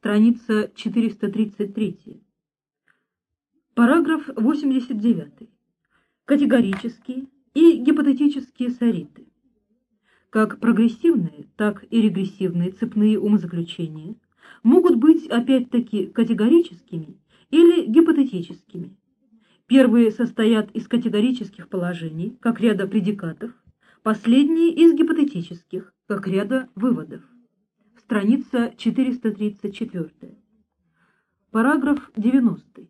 страница 433. Параграф 89. Категорические и гипотетические сориты. Как прогрессивные, так и регрессивные цепные умозаключения могут быть опять-таки категорическими или гипотетическими. Первые состоят из категорических положений, как ряда предикатов, последние из гипотетических, как ряда выводов. Страница 434. Параграф 90.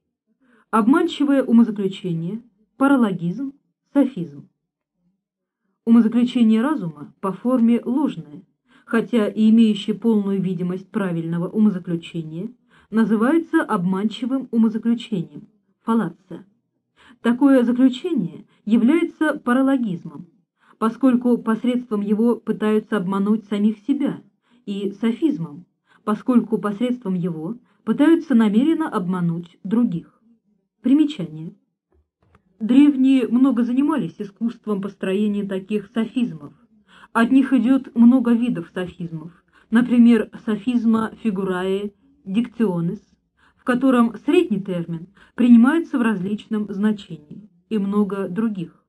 Обманчивое умозаключение, паралогизм, софизм. Умозаключение разума по форме ложное, хотя и имеющее полную видимость правильного умозаключения, называется обманчивым умозаключением, фаллация. Такое заключение является паралогизмом, поскольку посредством его пытаются обмануть самих себя, и софизмом, поскольку посредством его пытаются намеренно обмануть других. Примечание. Древние много занимались искусством построения таких софизмов. От них идет много видов софизмов, например, софизма фигурае дикционес, в котором средний термин принимается в различном значении, и много других.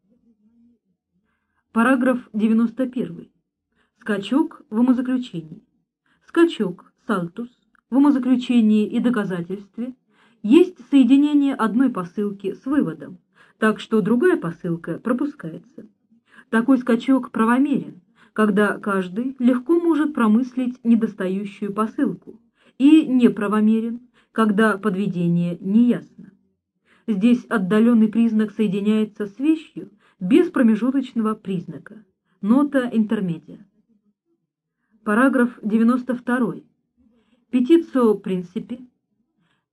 Параграф 91. Скачок в умозаключении. Скачок, сальтус, в умозаключении и доказательстве есть соединение одной посылки с выводом, так что другая посылка пропускается. Такой скачок правомерен, когда каждый легко может промыслить недостающую посылку, и неправомерен, когда подведение неясно. Здесь отдаленный признак соединяется с вещью без промежуточного признака. Нота интермедиа. Параграф 92. Petitio принципе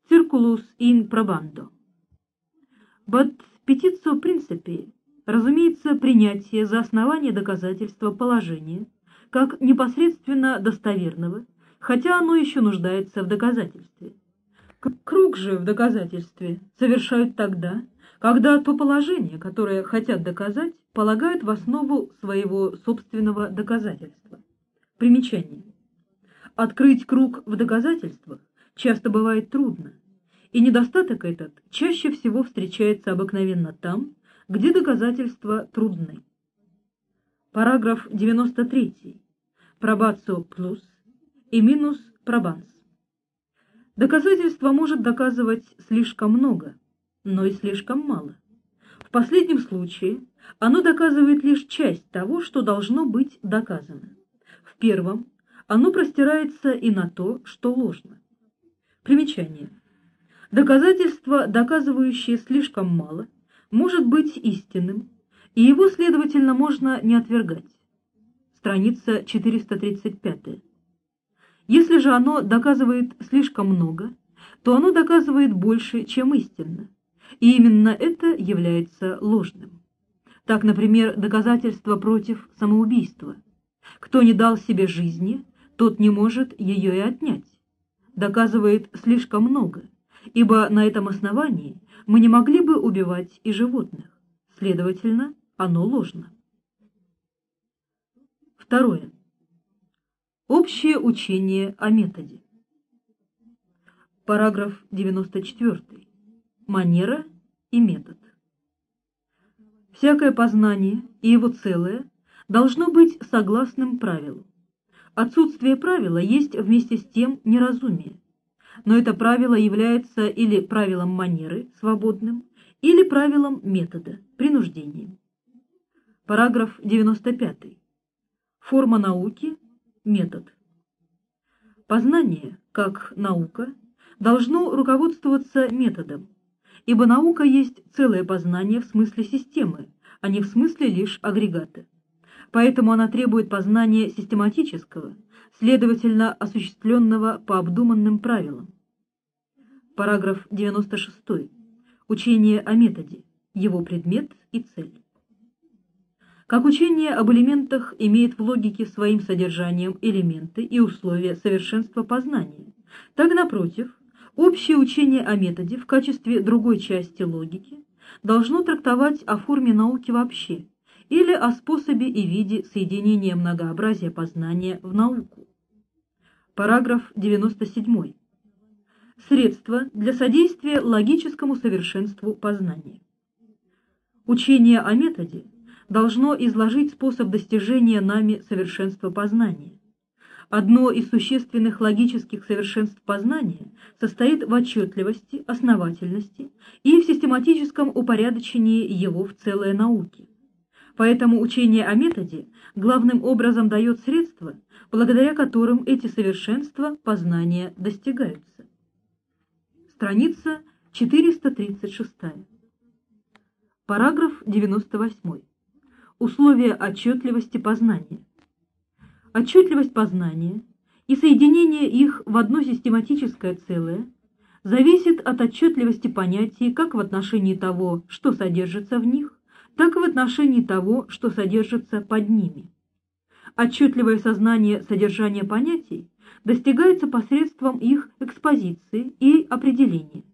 circulus in probando. Под petitio принципе разумеется принятие за основание доказательства положения как непосредственно достоверного, хотя оно еще нуждается в доказательстве. Круг же в доказательстве совершают тогда, когда то положение, которое хотят доказать, полагают в основу своего собственного доказательства. Примечание. Открыть круг в доказательствах часто бывает трудно, и недостаток этот чаще всего встречается обыкновенно там, где доказательства трудны. Параграф 93. Пробацио плюс и минус пробанс. Доказательство может доказывать слишком много, но и слишком мало. В последнем случае оно доказывает лишь часть того, что должно быть доказано. Первом оно простирается и на то, что ложно. Примечание. Доказательство, доказывающее слишком мало, может быть истинным, и его, следовательно, можно не отвергать. Страница 435. Если же оно доказывает слишком много, то оно доказывает больше, чем истинно, и именно это является ложным. Так, например, доказательство против самоубийства. Кто не дал себе жизни, тот не может ее и отнять. Доказывает слишком много, ибо на этом основании мы не могли бы убивать и животных. Следовательно, оно ложно. Второе. Общее учение о методе. Параграф 94. Манера и метод. Всякое познание и его целое должно быть согласным правилу. Отсутствие правила есть вместе с тем неразумие, но это правило является или правилом манеры, свободным, или правилом метода, принуждением. Параграф 95. Форма науки – метод. Познание, как наука, должно руководствоваться методом, ибо наука есть целое познание в смысле системы, а не в смысле лишь агрегата. Поэтому она требует познания систематического – следовательно, осуществленного по обдуманным правилам. Параграф 96. Учение о методе, его предмет и цель. Как учение об элементах имеет в логике своим содержанием элементы и условия совершенства познания, так, напротив, общее учение о методе в качестве другой части логики должно трактовать о форме науки вообще или о способе и виде соединения многообразия познания в науку. Параграф 97. Средства для содействия логическому совершенству познания. Учение о методе должно изложить способ достижения нами совершенства познания. Одно из существенных логических совершенств познания состоит в отчетливости, основательности и в систематическом упорядочении его в целые науки. Поэтому учение о методе главным образом дает средства, благодаря которым эти совершенства познания достигаются. Страница 436. Параграф 98. Условия отчетливости познания. Отчетливость познания и соединение их в одно систематическое целое зависит от отчетливости понятий как в отношении того, что содержится в них, так и в отношении того, что содержится под ними. Отчетливое сознание содержания понятий достигается посредством их экспозиции и определения.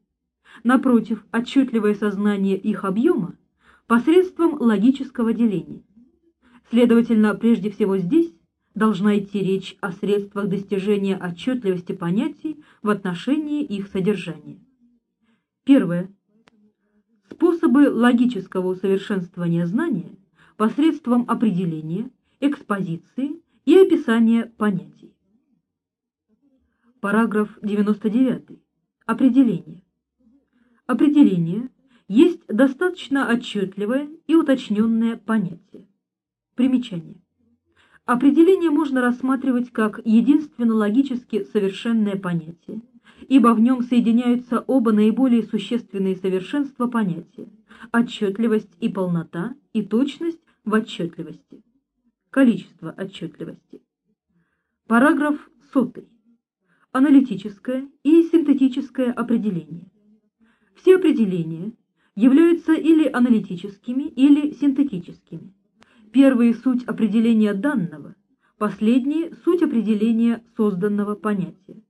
Напротив, отчетливое сознание их объема посредством логического деления. Следовательно, прежде всего здесь должна идти речь о средствах достижения отчетливости понятий в отношении их содержания. Первое. Способы логического усовершенствования знания посредством определения, экспозиции и описания понятий. Параграф 99. Определение. Определение есть достаточно отчетливое и уточненное понятие. Примечание. Определение можно рассматривать как единственно логически совершенное понятие, ибо в нем соединяются оба наиболее существенные совершенства понятия – отчетливость и полнота, и точность в отчетливости. Количество отчетливости. Параграф 100. Аналитическое и синтетическое определение. Все определения являются или аналитическими, или синтетическими. Первые – суть определения данного, последние – суть определения созданного понятия.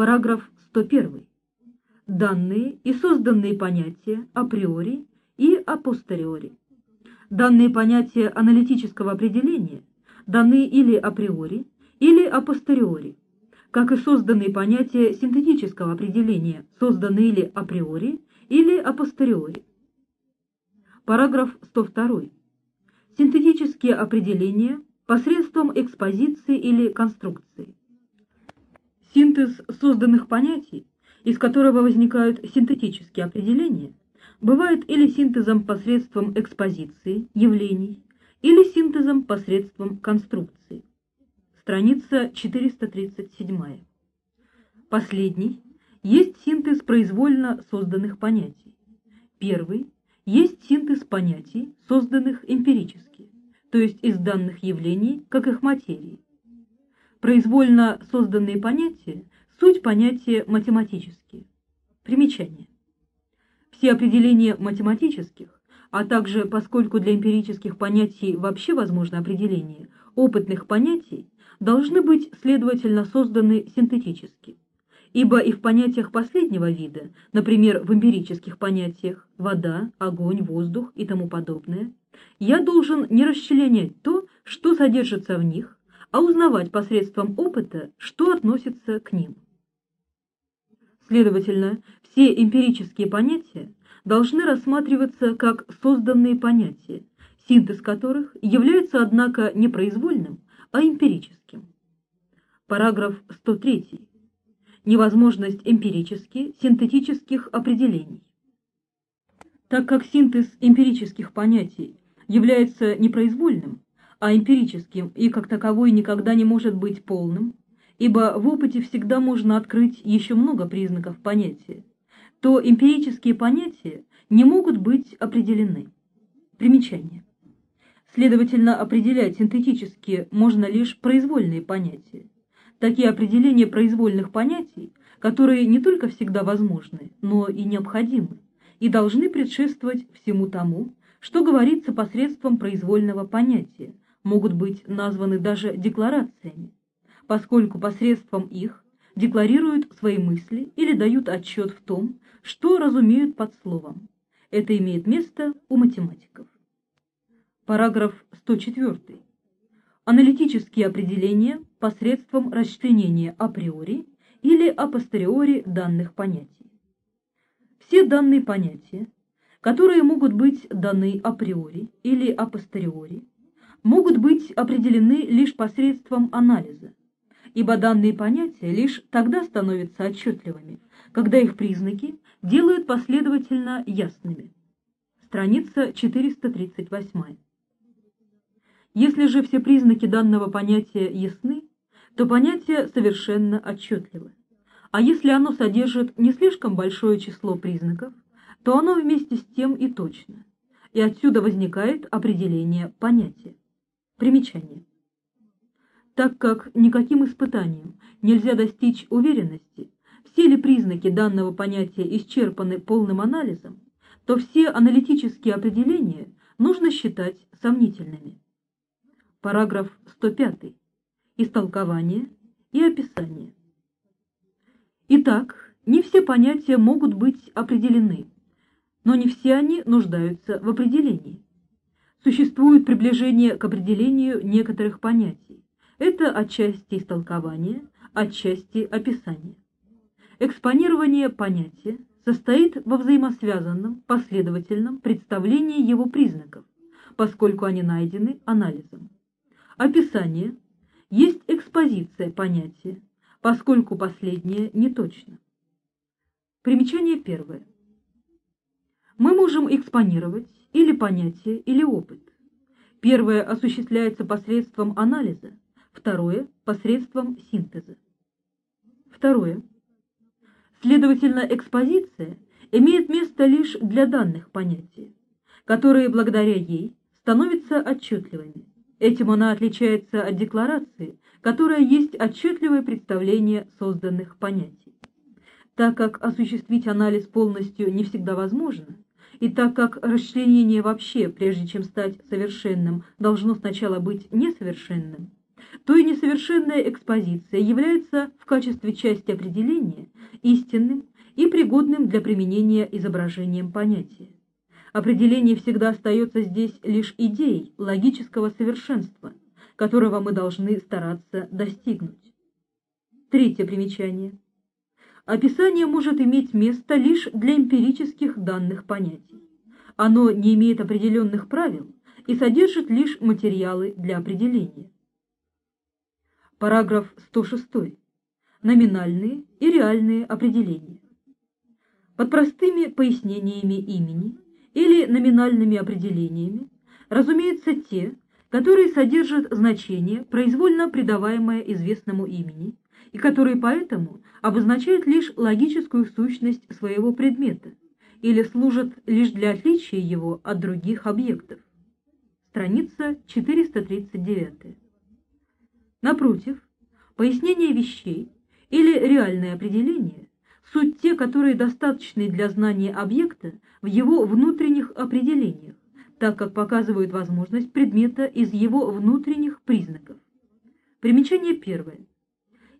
Параграф 101. Данные и созданные понятия априори и апостериори. Данные понятия аналитического определения даны или априори, или апостериори, как и созданные понятия синтетического определения созданы или априори, или апостериори. Параграф 102. Синтетические определения посредством экспозиции или конструкции. Синтез созданных понятий, из которого возникают синтетические определения, бывает или синтезом посредством экспозиции, явлений, или синтезом посредством конструкции. Страница 437. Последний есть синтез произвольно созданных понятий. Первый есть синтез понятий, созданных эмпирически, то есть из данных явлений, как их материи. Произвольно созданные понятия – суть понятия математические. Примечание. Все определения математических, а также, поскольку для эмпирических понятий вообще возможно определение, опытных понятий, должны быть, следовательно, созданы синтетически ибо и в понятиях последнего вида, например, в эмпирических понятиях вода, огонь, воздух и тому подобное, я должен не расчленять то, что содержится в них, а узнавать посредством опыта, что относится к ним. Следовательно, все эмпирические понятия должны рассматриваться как созданные понятия, синтез которых является, однако, не произвольным, а эмпирическим. Параграф 103 невозможность эмпирически синтетических определений. Так как синтез эмпирических понятий является непроизвольным, а эмпирическим и как таковой никогда не может быть полным, ибо в опыте всегда можно открыть еще много признаков понятия, то эмпирические понятия не могут быть определены. Примечание. Следовательно, определять синтетически можно лишь произвольные понятия такие определения произвольных понятий, которые не только всегда возможны, но и необходимы, и должны предшествовать всему тому, что говорится посредством произвольного понятия, могут быть названы даже декларациями, поскольку посредством их декларируют свои мысли или дают отчет в том, что разумеют под словом. Это имеет место у математиков. Параграф 104. Аналитические определения посредством расчленения априори или апостериори данных понятий. Все данные понятия, которые могут быть даны априори или апостериори, могут быть определены лишь посредством анализа, ибо данные понятия лишь тогда становятся отчетливыми, когда их признаки делают последовательно ясными. Страница 438. Если же все признаки данного понятия ясны, то понятие совершенно отчетливо. А если оно содержит не слишком большое число признаков, то оно вместе с тем и точно. И отсюда возникает определение понятия. Примечание. Так как никаким испытанием нельзя достичь уверенности, все ли признаки данного понятия исчерпаны полным анализом, то все аналитические определения нужно считать сомнительными. Параграф 105. Истолкование и описание. Итак, не все понятия могут быть определены, но не все они нуждаются в определении. Существует приближение к определению некоторых понятий. Это отчасти истолкование, отчасти описание. Экспонирование понятия состоит во взаимосвязанном, последовательном представлении его признаков, поскольку они найдены анализом. Описание есть экспозиция понятия, поскольку последнее не точно. Примечание первое. Мы можем экспонировать или понятие, или опыт. Первое осуществляется посредством анализа, второе – посредством синтеза. Второе. Следовательно, экспозиция имеет место лишь для данных понятий, которые благодаря ей становятся отчетливыми. Этим она отличается от декларации, которая есть отчетливое представление созданных понятий. Так как осуществить анализ полностью не всегда возможно, и так как расчленение вообще, прежде чем стать совершенным, должно сначала быть несовершенным, то и несовершенная экспозиция является в качестве части определения истинным и пригодным для применения изображением понятия. Определение всегда остается здесь лишь идеей логического совершенства, которого мы должны стараться достигнуть. Третье примечание. Описание может иметь место лишь для эмпирических данных понятий. Оно не имеет определенных правил и содержит лишь материалы для определения. Параграф 106. Номинальные и реальные определения. Под простыми пояснениями имени – или номинальными определениями, разумеется, те, которые содержат значение, произвольно придаваемое известному имени, и которые поэтому обозначают лишь логическую сущность своего предмета или служат лишь для отличия его от других объектов. Страница 439. Напротив, пояснение вещей или реальное определение суть те, которые достаточны для знания объекта в его внутренних определениях, так как показывают возможность предмета из его внутренних признаков. Примечание первое.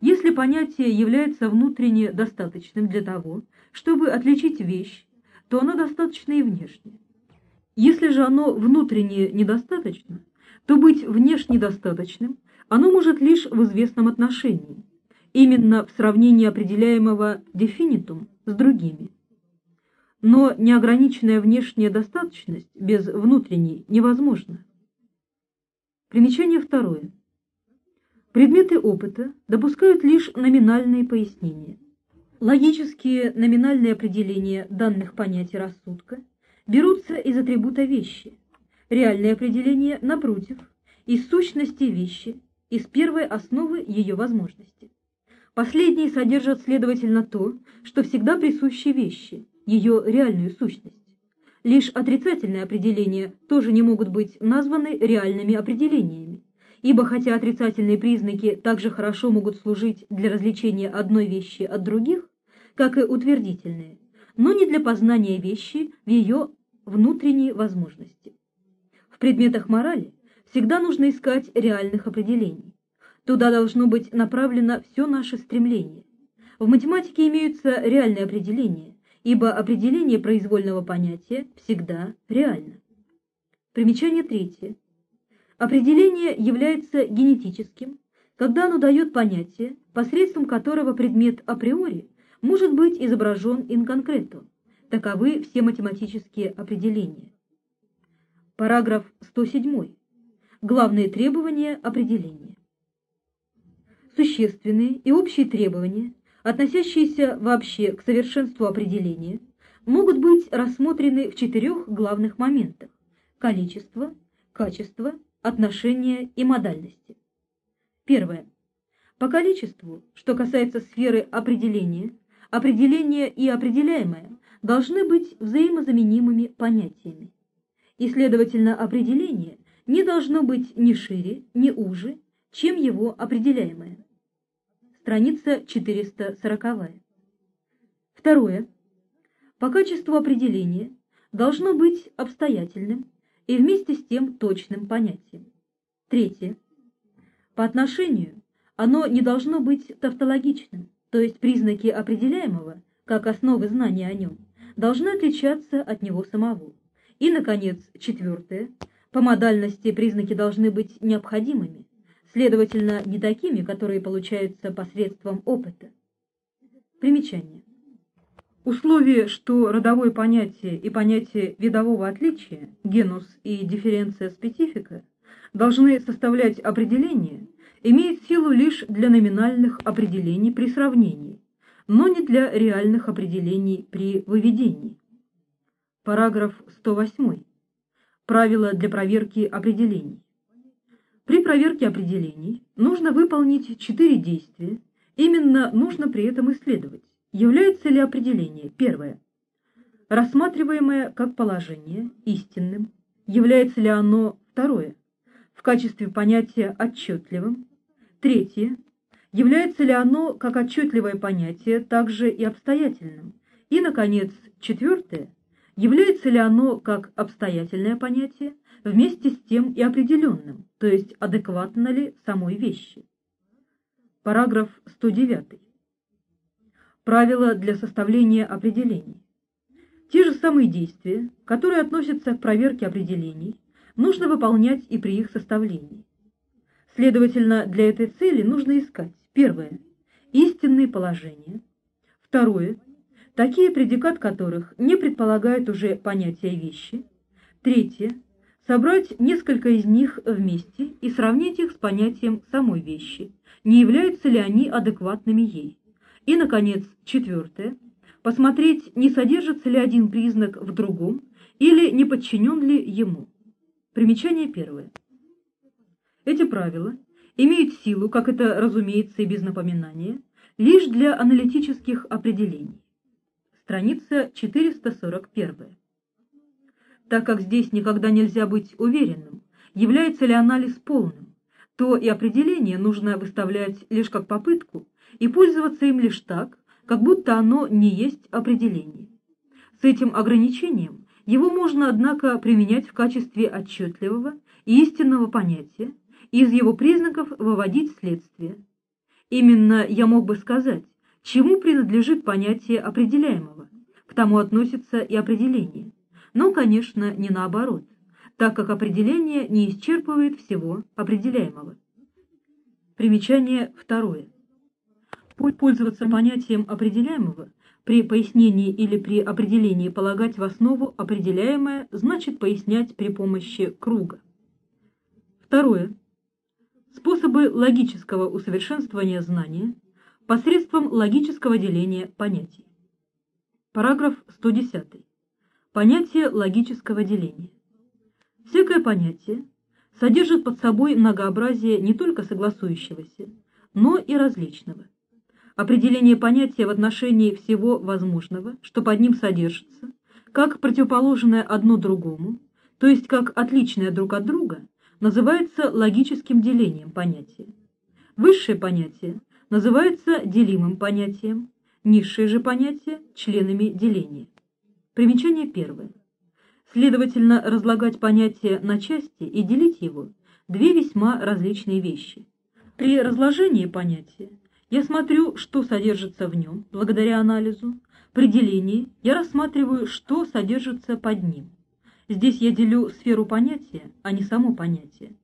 Если понятие является внутренне достаточным для того, чтобы отличить вещь, то оно достаточно и внешне. Если же оно внутренне недостаточно, то быть внешне достаточным оно может лишь в известном отношении, именно в сравнении определяемого дефинитум с другими. Но неограниченная внешняя достаточность без внутренней невозможна. Примечание второе. Предметы опыта допускают лишь номинальные пояснения. Логические номинальные определения данных понятий рассудка берутся из атрибута вещи. Реальные определения, напротив, из сущности вещи, из первой основы ее возможности. Последние содержат, следовательно, то, что всегда присуще вещи, ее реальную сущность. Лишь отрицательные определения тоже не могут быть названы реальными определениями, ибо хотя отрицательные признаки также хорошо могут служить для развлечения одной вещи от других, как и утвердительные, но не для познания вещи в ее внутренней возможности. В предметах морали всегда нужно искать реальных определений. Туда должно быть направлено все наше стремление. В математике имеются реальные определения, ибо определение произвольного понятия всегда реально. Примечание третье. Определение является генетическим, когда оно дает понятие, посредством которого предмет априори может быть изображен инконкретно. Таковы все математические определения. Параграф 107. Главные требования определения. Существенные и общие требования, относящиеся вообще к совершенству определения, могут быть рассмотрены в четырех главных моментах – количество, качество, отношения и модальности. Первое. По количеству, что касается сферы определения, определение и определяемое должны быть взаимозаменимыми понятиями. И, следовательно, определение не должно быть ни шире, ни уже, чем его определяемое. Страница 440. Второе. По качеству определения должно быть обстоятельным и вместе с тем точным понятием. Третье. По отношению оно не должно быть тавтологичным, то есть признаки определяемого, как основы знания о нем, должны отличаться от него самого. И, наконец, четвертое. По модальности признаки должны быть необходимыми, следовательно, не такими, которые получаются посредством опыта. Примечание. Условие, что родовое понятие и понятие видового отличия, генус и дифференция специфика, должны составлять определение, имеет силу лишь для номинальных определений при сравнении, но не для реальных определений при выведении. Параграф 108. Правила для проверки определений. При проверке определений нужно выполнить четыре действия, именно нужно при этом исследовать, является ли определение, первое, рассматриваемое как положение истинным, является ли оно, второе, в качестве понятия отчетливым, третье, является ли оно как отчетливое понятие также и обстоятельным, и, наконец, четвертое, является ли оно как обстоятельное понятие вместе с тем и определенным, то есть адекватно ли самой вещи. Параграф 109. Правила для составления определений. Те же самые действия, которые относятся к проверке определений, нужно выполнять и при их составлении. Следовательно, для этой цели нужно искать первое – истинные положения, второе – такие предикат которых не предполагают уже понятия вещи, третье – собрать несколько из них вместе и сравнить их с понятием самой вещи, не являются ли они адекватными ей. И, наконец, четвертое – посмотреть, не содержится ли один признак в другом или не подчинен ли ему. Примечание первое. Эти правила имеют силу, как это разумеется и без напоминания, лишь для аналитических определений. Страница 441. Так как здесь никогда нельзя быть уверенным, является ли анализ полным, то и определение нужно выставлять лишь как попытку и пользоваться им лишь так, как будто оно не есть определение. С этим ограничением его можно, однако, применять в качестве отчетливого и истинного понятия, и из его признаков выводить следствие. Именно я мог бы сказать, чему принадлежит понятие определяемого, к тому относится и определение, но, конечно, не наоборот, так как определение не исчерпывает всего определяемого. Примечание второе. Пользоваться понятием определяемого при пояснении или при определении полагать в основу определяемое значит пояснять при помощи круга. Второе. Способы логического усовершенствования знания посредством логического деления понятий. Параграф 110. Понятие логического деления. Всякое понятие содержит под собой многообразие не только согласующегося, но и различного определение понятия в отношении всего возможного, что под ним содержится, как противоположное одно другому, то есть как отличное друг от друга, называется логическим делением понятия. Высшее понятие называется делимым понятием, низшее же понятие – членами деления. Примечание первое. Следовательно, разлагать понятие на части и делить его – две весьма различные вещи. При разложении понятия я смотрю, что содержится в нем, благодаря анализу. При делении я рассматриваю, что содержится под ним. Здесь я делю сферу понятия, а не само понятие.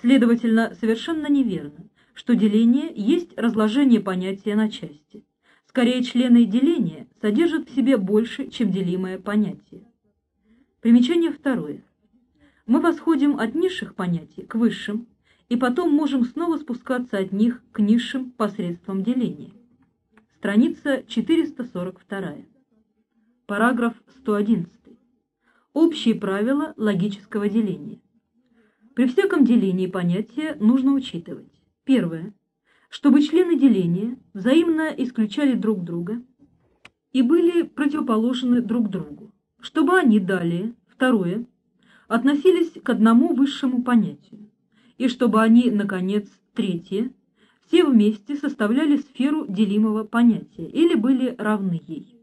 Следовательно, совершенно неверно, что деление есть разложение понятия на части. Скорее, члены деления содержат в себе больше, чем делимое понятие. Примечание второе. Мы восходим от низших понятий к высшим, и потом можем снова спускаться от них к низшим посредством деления. Страница 442. Параграф 111. Общие правила логического деления. При всяком делении понятия нужно учитывать. Первое. Чтобы члены деления взаимно исключали друг друга и были противоположны друг другу. Чтобы они далее, второе, относились к одному высшему понятию. И чтобы они, наконец, третье, все вместе составляли сферу делимого понятия или были равны ей.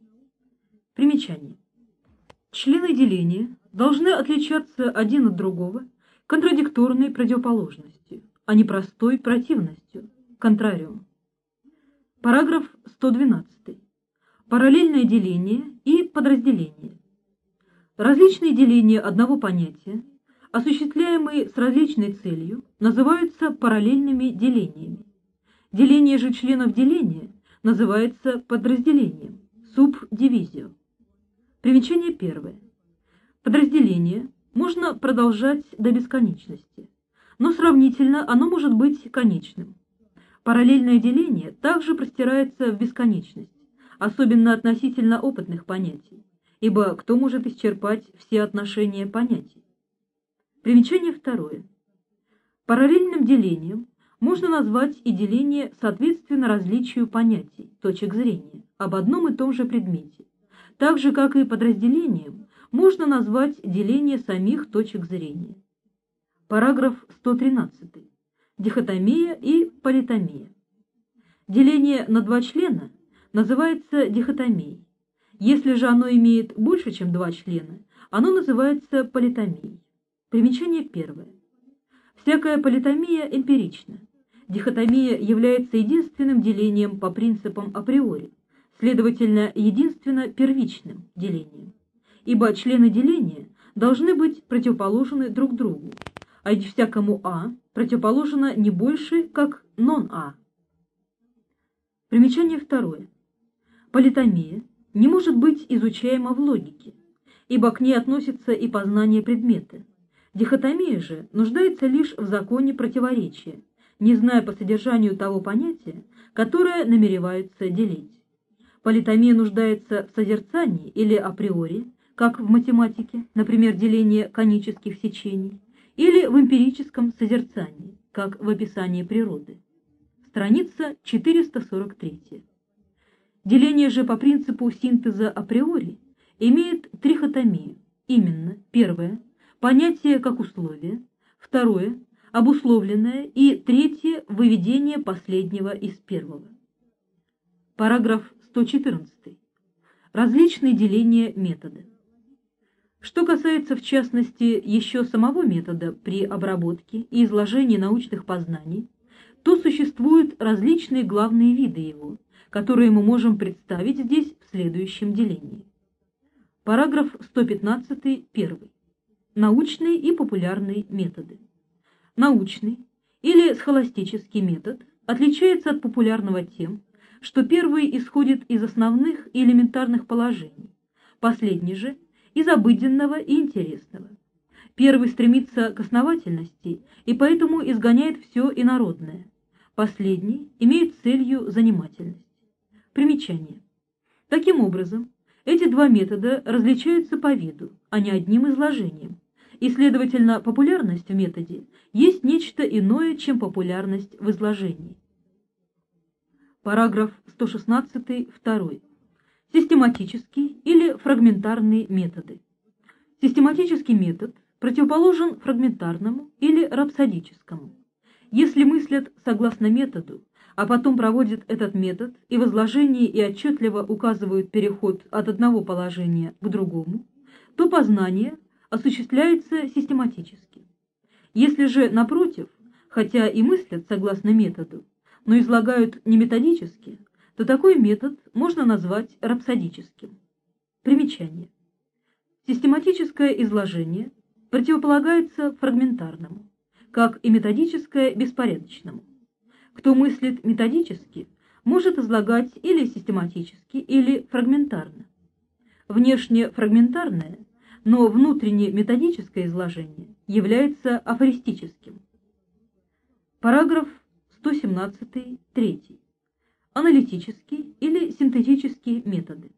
Примечание. Члены деления должны отличаться один от другого контрадикторной противоположностью, а не простой противностью, контрариум. Параграф 112. Параллельное деление и подразделение. Различные деления одного понятия, осуществляемые с различной целью, называются параллельными делениями. Деление же членов деления называется подразделением, субдивизио. Примечание первое. Подразделение можно продолжать до бесконечности, но сравнительно оно может быть конечным. Параллельное деление также простирается в бесконечность, особенно относительно опытных понятий, ибо кто может исчерпать все отношения понятий? Примечание второе. Параллельным делением можно назвать и деление соответственно различию понятий, точек зрения, об одном и том же предмете, так же, как и подразделением, можно назвать деление самих точек зрения. Параграф 113. Дихотомия и политомия. Деление на два члена называется дихотомией. Если же оно имеет больше, чем два члена, оно называется политомией. Примечание первое. Всякая политомия эмпирична. Дихотомия является единственным делением по принципам априори, следовательно, единственно первичным делением, ибо члены деления должны быть противоположны друг другу, а ведь всякому А противоположно не больше, как нон-А. Примечание второе. Политомия не может быть изучаема в логике, ибо к ней относится и познание предмета. Дихотомия же нуждается лишь в законе противоречия, не зная по содержанию того понятия, которое намеревается делить. Политомия нуждается в созерцании или априори, как в математике, например, деление конических сечений, или в эмпирическом созерцании, как в описании природы. Страница 443. Деление же по принципу синтеза априори имеет трихотомию, именно, первое, понятие как условие, второе, обусловленное и третье, выведение последнего из первого. Параграф 114. Различные деления метода. Что касается, в частности, еще самого метода при обработке и изложении научных познаний, то существуют различные главные виды его, которые мы можем представить здесь в следующем делении. Параграф 115, 1. Научные и популярные методы. Научный или схоластический метод отличается от популярного тем, что первый исходит из основных и элементарных положений, последний же – из обыденного и интересного. Первый стремится к основательности и поэтому изгоняет все инородное. Последний имеет целью занимательность. Примечание. Таким образом, эти два метода различаются по виду, а не одним изложением, и, следовательно, популярность в методе есть нечто иное, чем популярность в изложении. Параграф 116, 2. Систематические или фрагментарные методы. Систематический метод противоположен фрагментарному или рапсодическому. Если мыслят согласно методу, а потом проводят этот метод и в изложении и отчетливо указывают переход от одного положения к другому, то познание осуществляется систематически. Если же, напротив, хотя и мыслят согласно методу, но излагают не методически, то такой метод можно назвать рапсодическим. Примечание. Систематическое изложение противополагается фрагментарному, как и методическое беспорядочному. Кто мыслит методически, может излагать или систематически, или фрагментарно. Внешне фрагментарное, но внутренне методическое изложение является афористическим. Параграф 117.3. Аналитические или синтетические методы.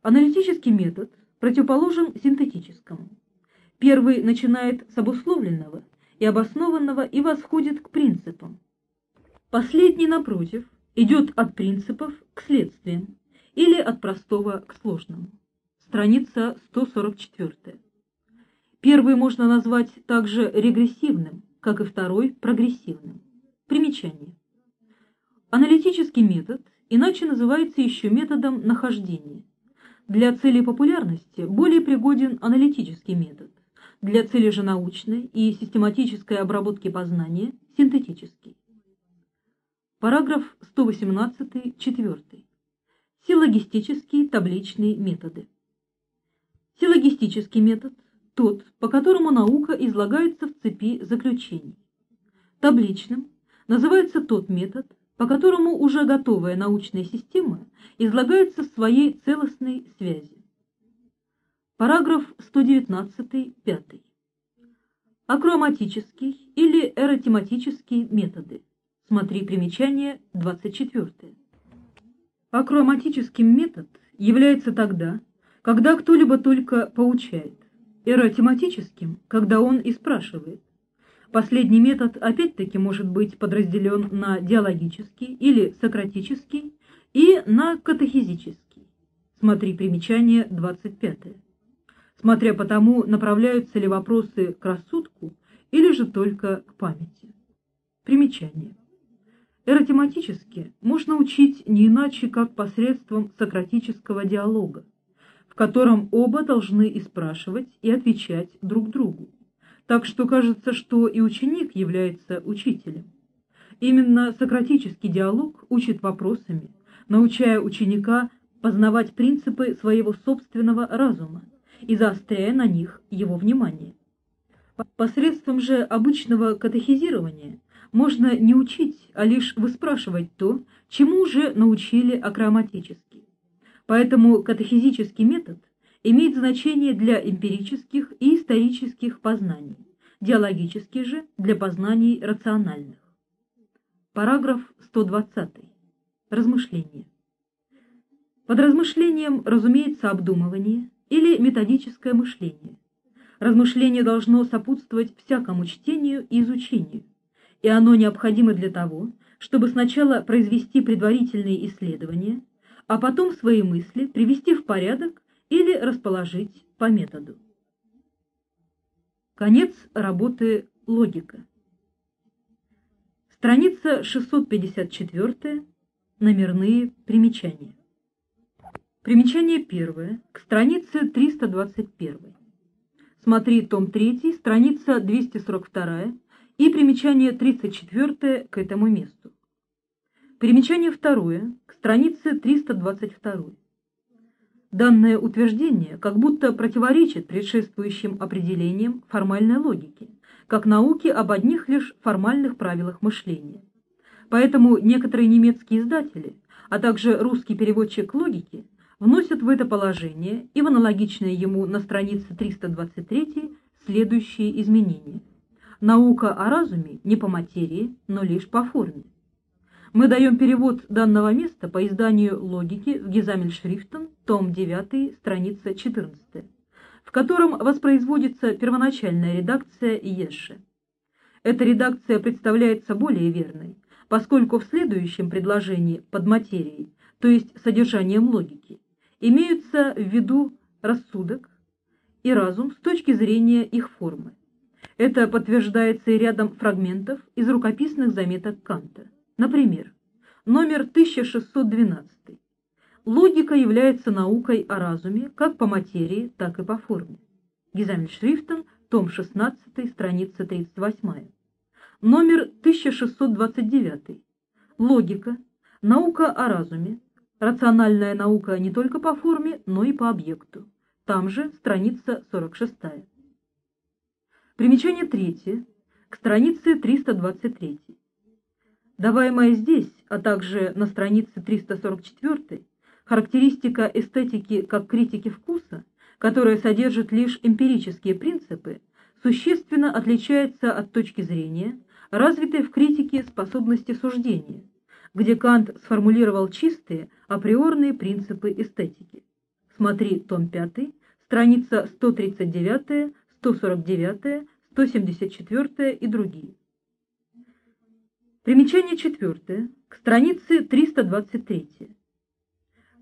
Аналитический метод противоположен синтетическому. Первый начинает с обусловленного и обоснованного и восходит к принципам. Последний, напротив, идет от принципов к следствиям или от простого к сложному. Страница 144. Первый можно назвать также регрессивным, как и второй прогрессивным. Примечание. Аналитический метод иначе называется еще методом нахождения. Для цели популярности более пригоден аналитический метод, для цели же научной и систематической обработки познания – синтетический. Параграф 118, 4. Силлогистические табличные методы. Силлогистический метод – тот, по которому наука излагается в цепи заключений. Табличным называется тот метод, по которому уже готовая научная система излагается в своей целостной связи. Параграф 119, 5. Акроматический или эротематические методы. Смотри примечание 24. Акроматическим метод является тогда, когда кто-либо только поучает, эротематическим, когда он и спрашивает, Последний метод опять-таки может быть подразделен на диалогический или сократический и на катехизический. Смотри примечание 25. Смотря по тому, направляются ли вопросы к рассудку или же только к памяти. Примечание. Эротематически можно учить не иначе, как посредством сократического диалога, котором оба должны и спрашивать, и отвечать друг другу так что кажется, что и ученик является учителем. Именно сократический диалог учит вопросами, научая ученика познавать принципы своего собственного разума и заостряя на них его внимание. Посредством же обычного катехизирования можно не учить, а лишь выспрашивать то, чему уже научили акроматически. Поэтому катехизический метод имеет значение для эмпирических и исторических познаний, диалогический же для познаний рациональных. Параграф 120. Размышление. Под размышлением разумеется обдумывание или методическое мышление. Размышление должно сопутствовать всякому чтению и изучению, и оно необходимо для того, чтобы сначала произвести предварительные исследования, а потом свои мысли привести в порядок или расположить по методу. Конец работы «Логика». Страница 654, номерные примечания. Примечание первое, к странице 321. Смотри том 3, страница 242 и примечание 34 к этому месту. Примечание второе, к странице 322. Данное утверждение как будто противоречит предшествующим определениям формальной логики, как науки об одних лишь формальных правилах мышления. Поэтому некоторые немецкие издатели, а также русский переводчик логики, вносят в это положение и в аналогичное ему на странице 323 следующие изменения. Наука о разуме не по материи, но лишь по форме. Мы даем перевод данного места по изданию «Логики» в Гизамельшрифтен, том 9, страница 14, в котором воспроизводится первоначальная редакция Еши. Эта редакция представляется более верной, поскольку в следующем предложении под материей, то есть содержанием логики, имеются в виду рассудок и разум с точки зрения их формы. Это подтверждается и рядом фрагментов из рукописных заметок Канта. Например, номер 1612. Логика является наукой о разуме как по материи, так и по форме. Гизамельшрифтен, том 16, страница 38. Номер 1629. Логика. Наука о разуме. Рациональная наука не только по форме, но и по объекту. Там же страница 46. Примечание третье. К странице 323. Даваемая здесь, а также на странице 344, характеристика эстетики как критики вкуса, которая содержит лишь эмпирические принципы, существенно отличается от точки зрения, развитой в критике способности суждения, где Кант сформулировал чистые априорные принципы эстетики. Смотри том 5, страница 139, 149, 174 и другие. Примечание четвертое, к странице 323.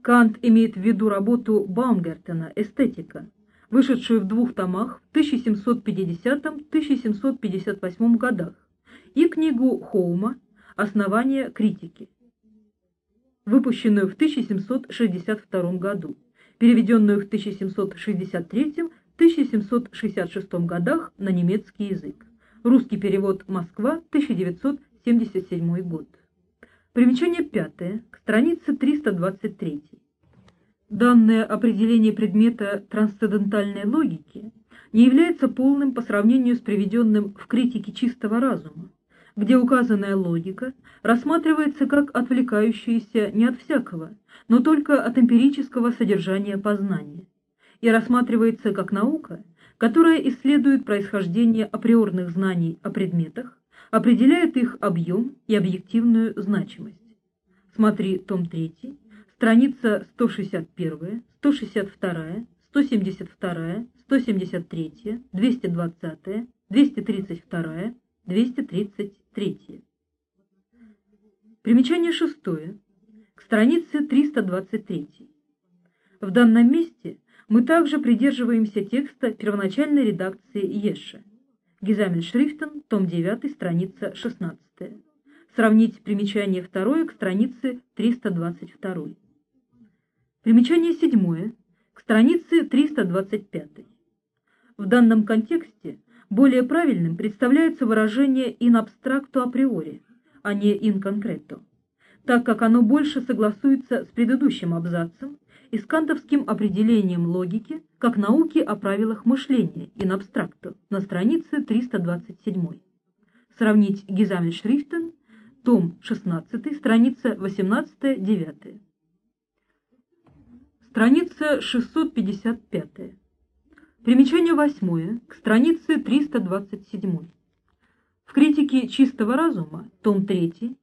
Кант имеет в виду работу Баумгартена «Эстетика», вышедшую в двух томах в 1750-1758 годах, и книгу Хоума «Основания критики», выпущенную в 1762 году, переведенную в 1763-1766 годах на немецкий язык. Русский перевод «Москва», 1977 год. Примечание пятое, к странице 323. Данное определение предмета трансцендентальной логики не является полным по сравнению с приведенным в критике чистого разума, где указанная логика рассматривается как отвлекающаяся не от всякого, но только от эмпирического содержания познания, и рассматривается как наука, которая исследует происхождение априорных знаний о предметах, определяет их объем и объективную значимость. Смотри том 3, страница 161, 162, 172, 173, 220, 232, 233. Примечание шестое. К странице 323. В данном месте мы также придерживаемся текста первоначальной редакции Еша. Гизамельшрифтен, том 9, страница 16. Сравнить примечание второе к странице 322. Примечание седьмое к странице 325. В данном контексте более правильным представляется выражение in abstracto априори, а не in concreto, так как оно больше согласуется с предыдущим абзацем и с кантовским определением логики как науки о правилах мышления in abstracto на странице 327. Сравнить Гизамельшрифтен, том 16, страница 18-9. Страница 655. Примечание восьмое, к странице 327. В критике чистого разума, том 3,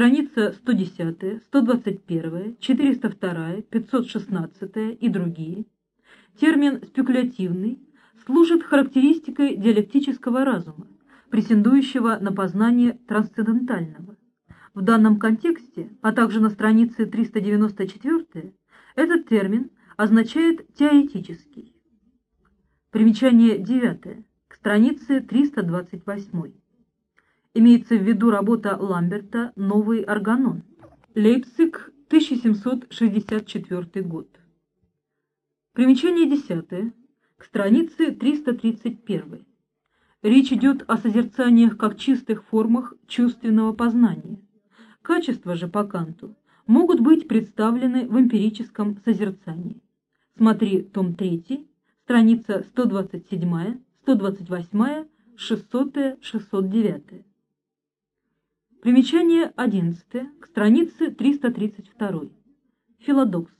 страница 110, 121, 402, 516 и другие, термин «спекулятивный» служит характеристикой диалектического разума, претендующего на познание трансцендентального. В данном контексте, а также на странице 394, этот термин означает «теоретический». Примечание 9. К странице 328. Имеется в виду работа Ламберта «Новый органон». Лейпциг, 1764 год. Примечание 10. К странице 331. Речь идет о созерцаниях как чистых формах чувственного познания. Качества же по Канту могут быть представлены в эмпирическом созерцании. Смотри том 3, страница 127, 128, 600, 609. Примечание 11 к странице 332. Филодокс.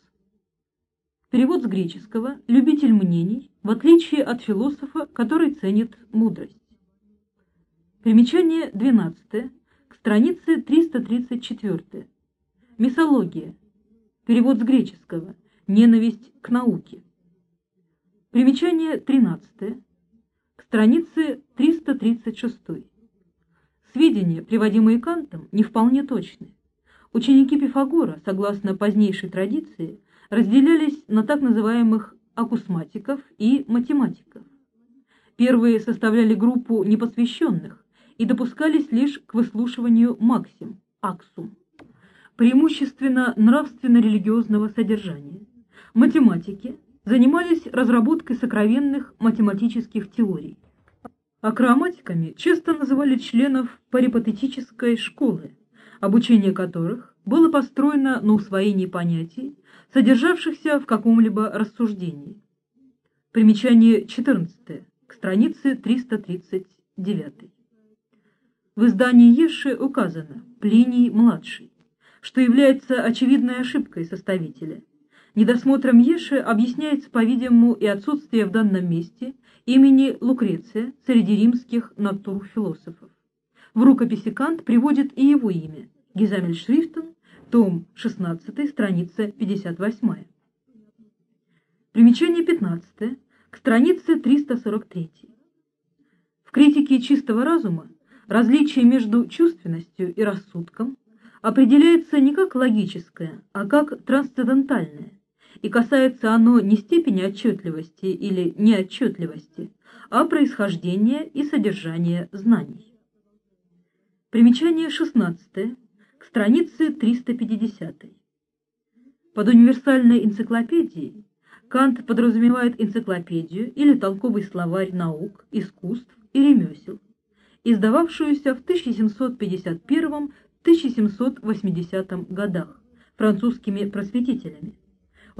Перевод с греческого «любитель мнений», в отличие от философа, который ценит мудрость. Примечание 12 к странице 334. Мисология. Перевод с греческого «ненависть к науке». Примечание 13. К странице 336. Сведения, приводимые Кантом, не вполне точны. Ученики Пифагора, согласно позднейшей традиции, разделялись на так называемых акусматиков и математиков. Первые составляли группу непосвященных и допускались лишь к выслушиванию максим, аксум, преимущественно нравственно-религиозного содержания. Математики – занимались разработкой сокровенных математических теорий. Акроматиками часто называли членов парипатетической школы, обучение которых было построено на усвоении понятий, содержавшихся в каком-либо рассуждении. Примечание 14 к странице 339. В издании Еши указано «Плиний-младший», что является очевидной ошибкой составителя. Недосмотром Еши объясняется, по-видимому, и отсутствие в данном месте имени Лукреция среди римских натурфилософов. В рукописи Кант приводит и его имя – Гизамельшрифтен, том 16, страница 58. Примечание 15, к странице 343. В критике чистого разума различие между чувственностью и рассудком определяется не как логическое, а как трансцендентальное, и касается оно не степени отчетливости или неотчетливости, а происхождения и содержания знаний. Примечание 16 к странице 350. Под универсальной энциклопедией Кант подразумевает энциклопедию или толковый словарь наук, искусств и ремесел, издававшуюся в 1751-1780 годах французскими просветителями.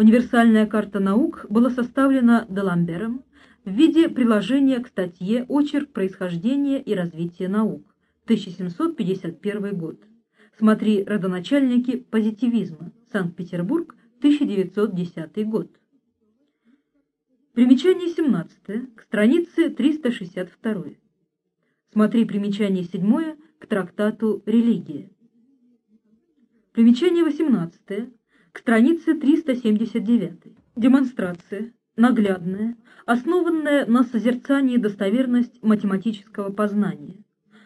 Универсальная карта наук была составлена Деламбером в виде приложения к статье «Очерк происхождения и развития наук» 1751 год. Смотри «Родоначальники позитивизма. Санкт-Петербург, 1910 год». Примечание 17 к странице 362. Смотри примечание 7 к трактату «Религия». Примечание 18 к странице 379. Демонстрация, наглядная, основанная на созерцании достоверность математического познания.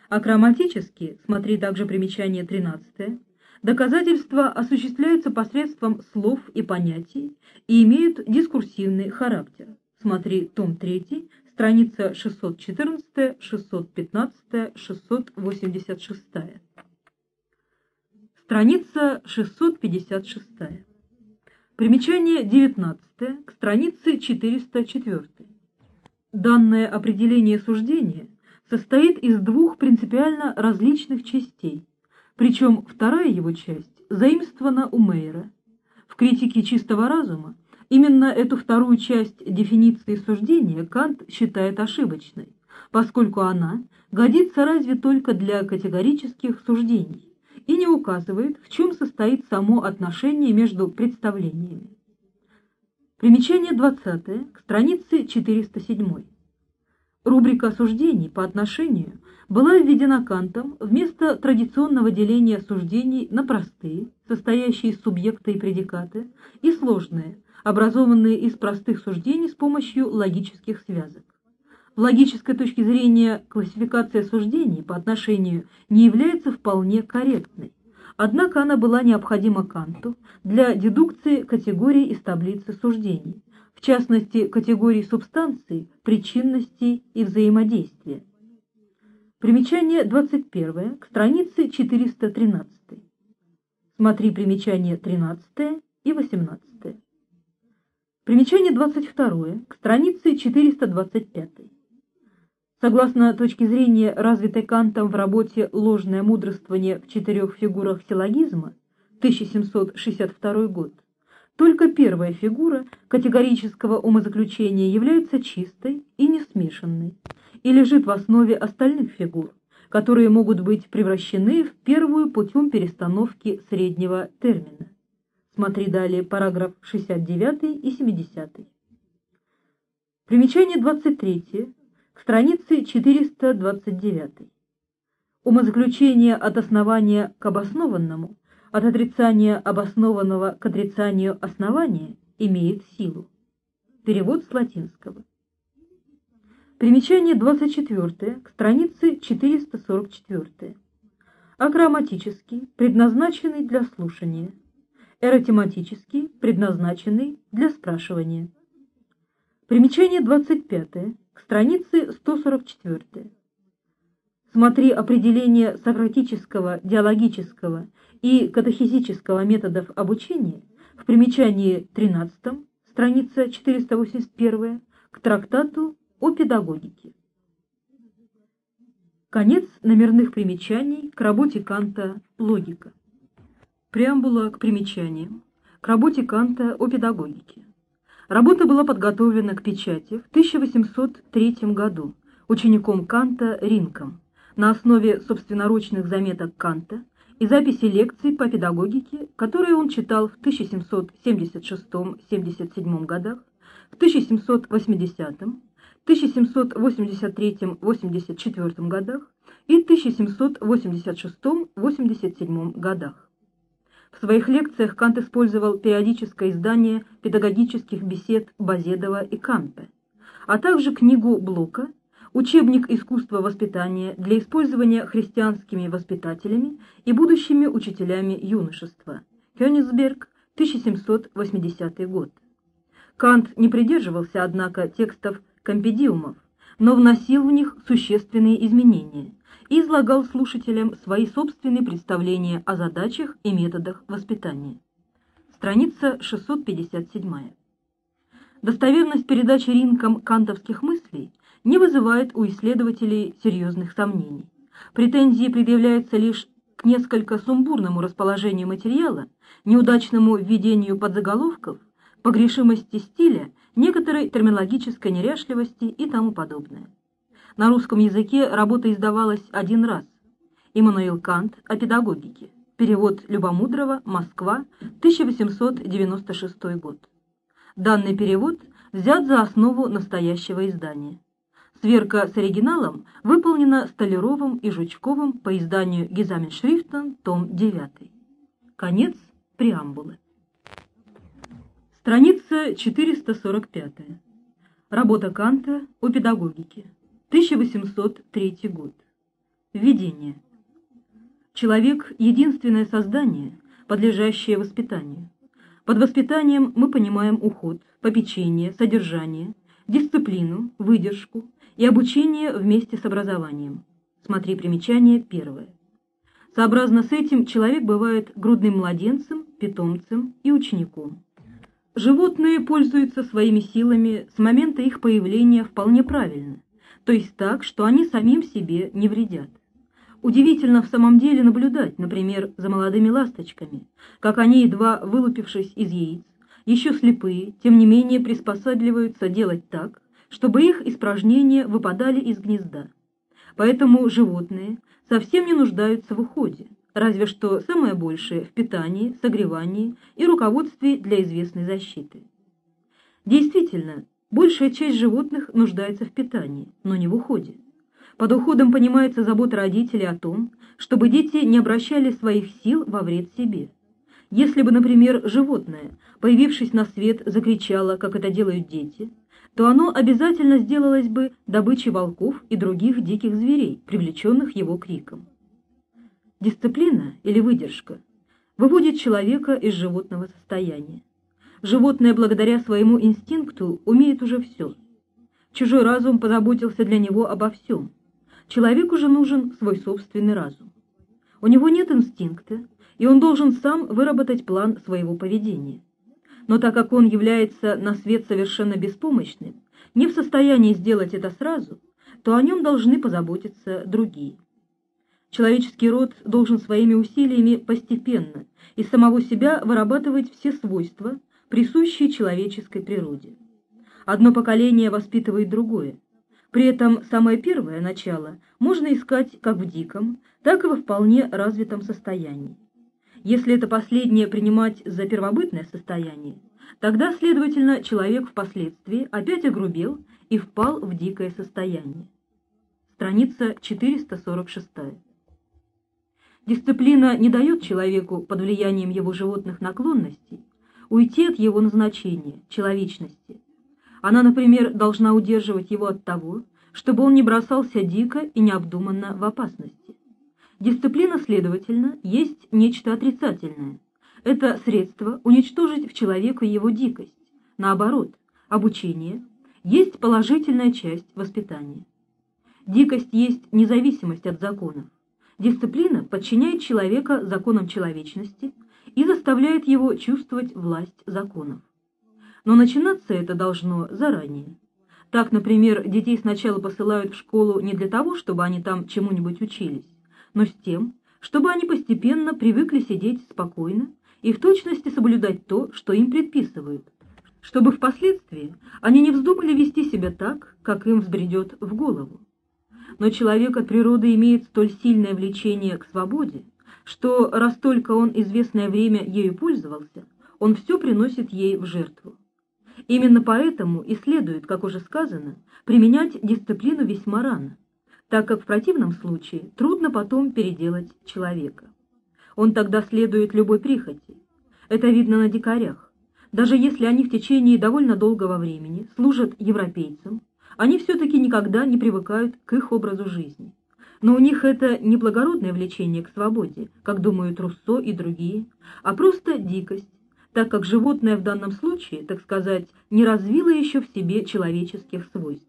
А грамматически, смотри также примечание 13, доказательства осуществляются посредством слов и понятий и имеют дискурсивный характер. Смотри том 3, страница 614, 615, 686. Страница 656. Примечание 19 к странице 404. Данное определение суждения состоит из двух принципиально различных частей, причем вторая его часть заимствована у Мейера. В критике чистого разума именно эту вторую часть дефиниции суждения Кант считает ошибочной, поскольку она годится разве только для категорических суждений и не указывает, в чем состоит само отношение между представлениями. Примечание 20 к странице 407. Рубрика суждений по отношению была введена Кантом вместо традиционного деления суждений на простые, состоящие из субъекта и предиката, и сложные, образованные из простых суждений с помощью логических связок. Логической точке зрения классификация суждений по отношению не является вполне корректной, однако она была необходима Канту для дедукции категорий из таблицы суждений, в частности категорий субстанций, причинности и взаимодействия. Примечание 21 к странице 413. Смотри примечание 13 и 18. Примечание 22 к странице 425. Согласно точке зрения, развитой Кантом в работе «Ложное мудрствование в четырех фигурах силлогизма» 1762 год, только первая фигура категорического умозаключения является чистой и несмешанной и лежит в основе остальных фигур, которые могут быть превращены в первую путем перестановки среднего термина. Смотри далее параграф 69 и 70. Примечание 23 к странице 429. Умозаключение от основания к обоснованному от отрицания обоснованного к отрицанию основания имеет силу. Перевод с латинского. Примечание 24 к странице 444. Аграмматический, предназначенный для слушания. Эротематический, предназначенный для спрашивания. Примечание 25 к странице 144. Смотри определение сократического, диалогического и катехизического методов обучения в примечании 13, страница 481, к трактату о педагогике. Конец номерных примечаний к работе Канта «Логика». Преамбула к примечаниям к работе Канта о педагогике. Работа была подготовлена к печати в 1803 году учеником Канта Ринком на основе собственноручных заметок Канта и записи лекций по педагогике, которые он читал в 1776-77 годах, в 1780, 1783-84 годах и 1786-87 годах. В своих лекциях Кант использовал периодическое издание педагогических бесед Базедова и Канта, а также книгу Блока «Учебник искусства воспитания для использования христианскими воспитателями и будущими учителями юношества» Кёнигсберг, 1780 год. Кант не придерживался, однако, текстов компедиумов, но вносил в них существенные изменения излагал слушателям свои собственные представления о задачах и методах воспитания. Страница 657. Достоверность передачи ринкам кантовских мыслей не вызывает у исследователей серьезных сомнений. Претензии предъявляются лишь к несколько сумбурному расположению материала, неудачному введению подзаголовков – погрешимости стиля, некоторой терминологической неряшливости и тому подобное. На русском языке работа издавалась один раз. Иммануил Кант о педагогике. Перевод Любомудрова, Москва, 1896 год. Данный перевод взят за основу настоящего издания. Сверка с оригиналом выполнена Столяровым и Жучковым по изданию Гизаменшрифтен, том 9. Конец преамбулы. Страница 445. Работа Канта о педагогике. 1803 год. Введение. Человек – единственное создание, подлежащее воспитанию. Под воспитанием мы понимаем уход, попечение, содержание, дисциплину, выдержку и обучение вместе с образованием. Смотри примечание первое. Сообразно с этим человек бывает грудным младенцем, питомцем и учеником. Животные пользуются своими силами с момента их появления вполне правильно, то есть так, что они самим себе не вредят. Удивительно в самом деле наблюдать, например, за молодыми ласточками, как они, едва вылупившись из яиц, еще слепые, тем не менее приспосабливаются делать так, чтобы их испражнения выпадали из гнезда. Поэтому животные совсем не нуждаются в уходе, разве что самое большее в питании, согревании и руководстве для известной защиты. Действительно, большая часть животных нуждается в питании, но не в уходе. Под уходом понимается забота родителей о том, чтобы дети не обращали своих сил во вред себе. Если бы, например, животное, появившись на свет, закричало, как это делают дети, то оно обязательно сделалось бы добычей волков и других диких зверей, привлеченных его криком. Дисциплина или выдержка выводит человека из животного состояния. Животное благодаря своему инстинкту умеет уже все. Чужой разум позаботился для него обо всем. Человеку же нужен свой собственный разум. У него нет инстинкта, и он должен сам выработать план своего поведения. Но так как он является на свет совершенно беспомощным, не в состоянии сделать это сразу, то о нем должны позаботиться другие. Человеческий род должен своими усилиями постепенно из самого себя вырабатывать все свойства, присущие человеческой природе. Одно поколение воспитывает другое. При этом самое первое начало можно искать как в диком, так и во вполне развитом состоянии. Если это последнее принимать за первобытное состояние, тогда, следовательно, человек впоследствии опять огрубел и впал в дикое состояние. Страница 446. Дисциплина не дает человеку под влиянием его животных наклонностей уйти от его назначения, человечности. Она, например, должна удерживать его от того, чтобы он не бросался дико и необдуманно в опасности. Дисциплина, следовательно, есть нечто отрицательное. Это средство уничтожить в человека его дикость. Наоборот, обучение есть положительная часть воспитания. Дикость есть независимость от законов. Дисциплина подчиняет человека законам человечности и заставляет его чувствовать власть законов. Но начинаться это должно заранее. Так, например, детей сначала посылают в школу не для того, чтобы они там чему-нибудь учились, но с тем, чтобы они постепенно привыкли сидеть спокойно и в точности соблюдать то, что им предписывают, чтобы впоследствии они не вздумали вести себя так, как им взбредет в голову. но человек от природы имеет столь сильное влечение к свободе, что раз только он известное время ею пользовался, он все приносит ей в жертву. Именно поэтому и следует, как уже сказано, применять дисциплину весьма рано, так как в противном случае трудно потом переделать человека. Он тогда следует любой прихоти. Это видно на дикарях. Даже если они в течение довольно долгого времени служат европейцам, они все-таки никогда не привыкают к их образу жизни. Но у них это не благородное влечение к свободе, как думают Руссо и другие, а просто дикость, так как животное в данном случае, так сказать, не развило еще в себе человеческих свойств.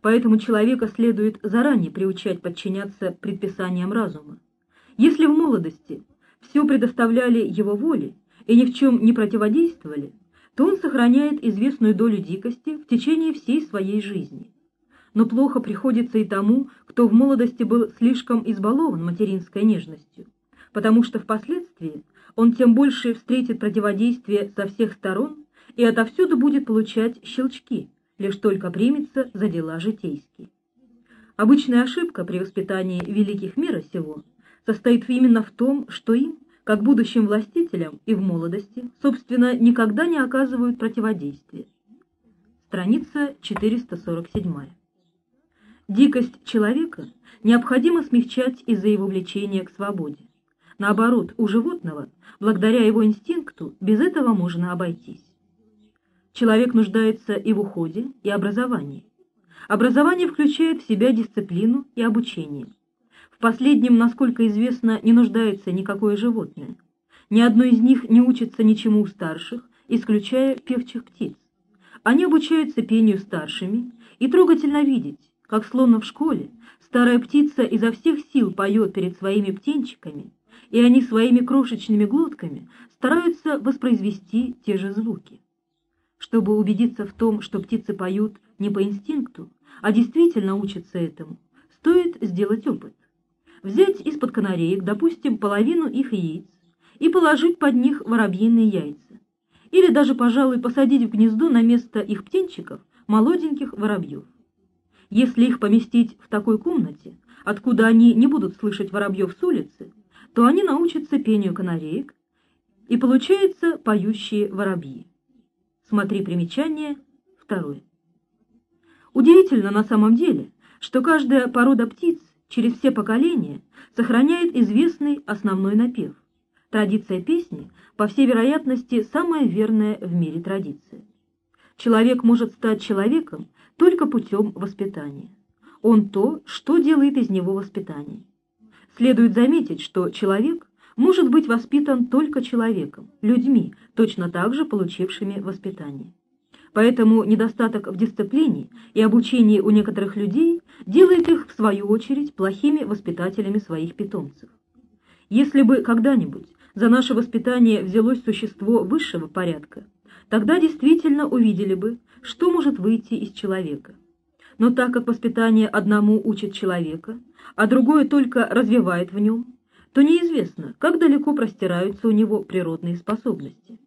Поэтому человека следует заранее приучать подчиняться предписаниям разума. Если в молодости все предоставляли его воле и ни в чем не противодействовали, то он сохраняет известную долю дикости в течение всей своей жизни. Но плохо приходится и тому, кто в молодости был слишком избалован материнской нежностью, потому что впоследствии он тем больше встретит противодействие со всех сторон и отовсюду будет получать щелчки, лишь только примется за дела житейские. Обычная ошибка при воспитании великих мира сего состоит именно в том, что им, как будущим властителям и в молодости, собственно, никогда не оказывают противодействия. Страница 447. Дикость человека необходимо смягчать из-за его влечения к свободе. Наоборот, у животного, благодаря его инстинкту, без этого можно обойтись. Человек нуждается и в уходе, и образовании. Образование включает в себя дисциплину и обучение. В последнем, насколько известно, не нуждается никакое животное. Ни одно из них не учится ничему у старших, исключая певчих птиц. Они обучаются пению старшими, и трогательно видеть, как словно в школе старая птица изо всех сил поет перед своими птенчиками, и они своими крошечными глотками стараются воспроизвести те же звуки. Чтобы убедиться в том, что птицы поют не по инстинкту, а действительно учатся этому, стоит сделать опыт. Взять из-под канареек, допустим, половину их яиц и положить под них воробьиные яйца. Или даже, пожалуй, посадить в гнездо на место их птенчиков молоденьких воробьев. Если их поместить в такой комнате, откуда они не будут слышать воробьев с улицы, то они научатся пению канареек, и получается поющие воробьи. Смотри примечание второе. Удивительно на самом деле, что каждая порода птиц через все поколения сохраняет известный основной напев. Традиция песни, по всей вероятности, самая верная в мире традиция. Человек может стать человеком только путем воспитания. Он то, что делает из него воспитание. Следует заметить, что человек может быть воспитан только человеком, людьми, точно так же получившими воспитание. Поэтому недостаток в дисциплине и обучении у некоторых людей делает их, в свою очередь, плохими воспитателями своих питомцев. Если бы когда-нибудь за наше воспитание взялось существо высшего порядка, тогда действительно увидели бы, что может выйти из человека. Но так как воспитание одному учит человека, а другое только развивает в нем, то неизвестно, как далеко простираются у него природные способности.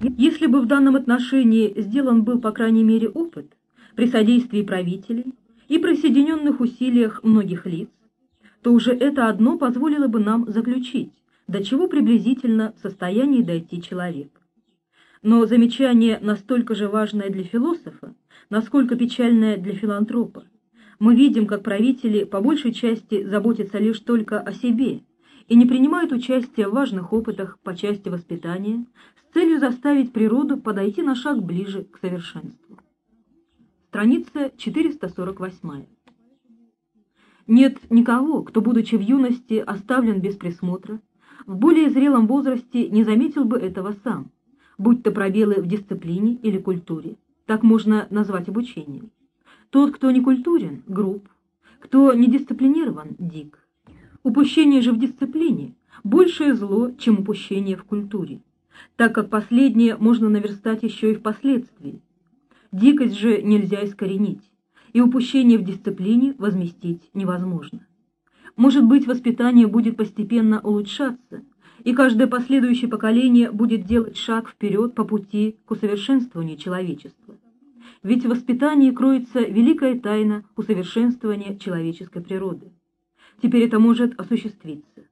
Если бы в данном отношении сделан был, по крайней мере, опыт при содействии правителей и при соединенных усилиях многих лиц, то уже это одно позволило бы нам заключить, до чего приблизительно в состоянии дойти человек. Но замечание настолько же важное для философа, насколько печальное для филантропа. Мы видим, как правители по большей части заботятся лишь только о себе и не принимают участия в важных опытах по части воспитания с целью заставить природу подойти на шаг ближе к совершенству. Страница 448. Нет никого, кто, будучи в юности оставлен без присмотра, в более зрелом возрасте не заметил бы этого сам – будь то пробелы в дисциплине или культуре, так можно назвать обучением. Тот, кто не культурен, груб, кто не дисциплинирован, дик. Упущение же в дисциплине – большее зло, чем упущение в культуре, так как последнее можно наверстать еще и впоследствии. Дикость же нельзя искоренить, и упущение в дисциплине возместить невозможно. Может быть, воспитание будет постепенно улучшаться, и каждое последующее поколение будет делать шаг вперед по пути к усовершенствованию человечества. Ведь в воспитании кроется великая тайна усовершенствования человеческой природы. Теперь это может осуществиться,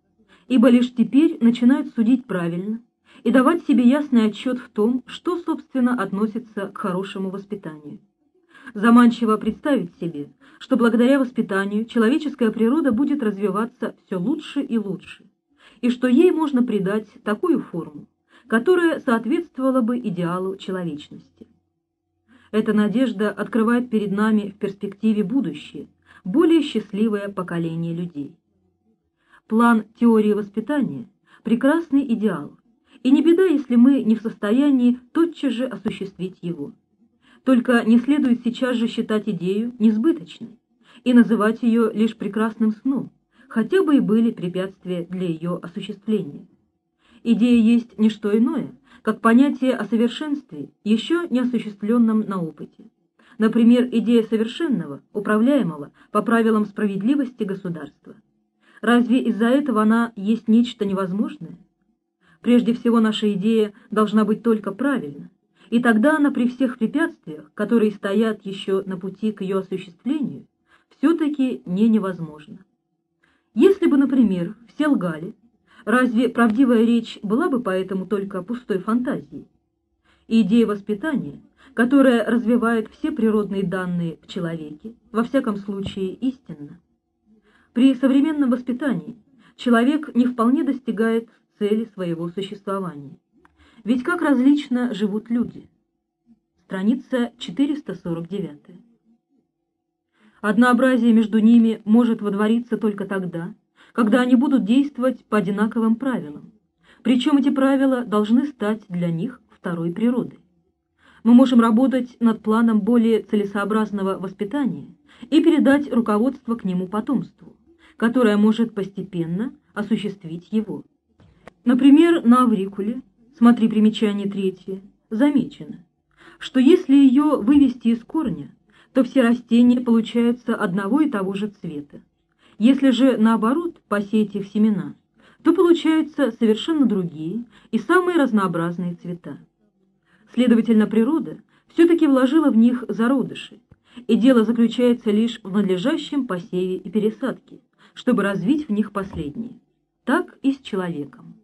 ибо лишь теперь начинают судить правильно и давать себе ясный отчет в том, что, собственно, относится к хорошему воспитанию. Заманчиво представить себе, что благодаря воспитанию человеческая природа будет развиваться все лучше и лучше, и что ей можно придать такую форму, которая соответствовала бы идеалу человечности. Эта надежда открывает перед нами в перспективе будущее, более счастливое поколение людей. План теории воспитания – прекрасный идеал, и не беда, если мы не в состоянии тотчас же осуществить его. Только не следует сейчас же считать идею несбыточной и называть ее лишь прекрасным сном, хотя бы и были препятствия для ее осуществления. Идея есть не что иное, как понятие о совершенстве, еще не осуществленном на опыте. Например, идея совершенного, управляемого по правилам справедливости государства. Разве из-за этого она есть нечто невозможное? Прежде всего, наша идея должна быть только правильна, и тогда она при всех препятствиях, которые стоят еще на пути к ее осуществлению, все-таки не невозможна. Если бы, например, все лгали, разве правдивая речь была бы поэтому только пустой фантазией? идея воспитания, которая развивает все природные данные в человеке, во всяком случае истинна. При современном воспитании человек не вполне достигает цели своего существования. Ведь как различно живут люди. Страница 449. Однообразие между ними может водвориться только тогда, когда они будут действовать по одинаковым правилам. Причем эти правила должны стать для них второй природой. Мы можем работать над планом более целесообразного воспитания и передать руководство к нему потомству, которое может постепенно осуществить его. Например, на Аврикуле, смотри примечание третье, замечено, что если ее вывести из корня, то все растения получаются одного и того же цвета. Если же, наоборот, посеять их семена, то получаются совершенно другие и самые разнообразные цвета. Следовательно, природа все-таки вложила в них зародыши, и дело заключается лишь в надлежащем посеве и пересадке, чтобы развить в них последние. Так и с человеком.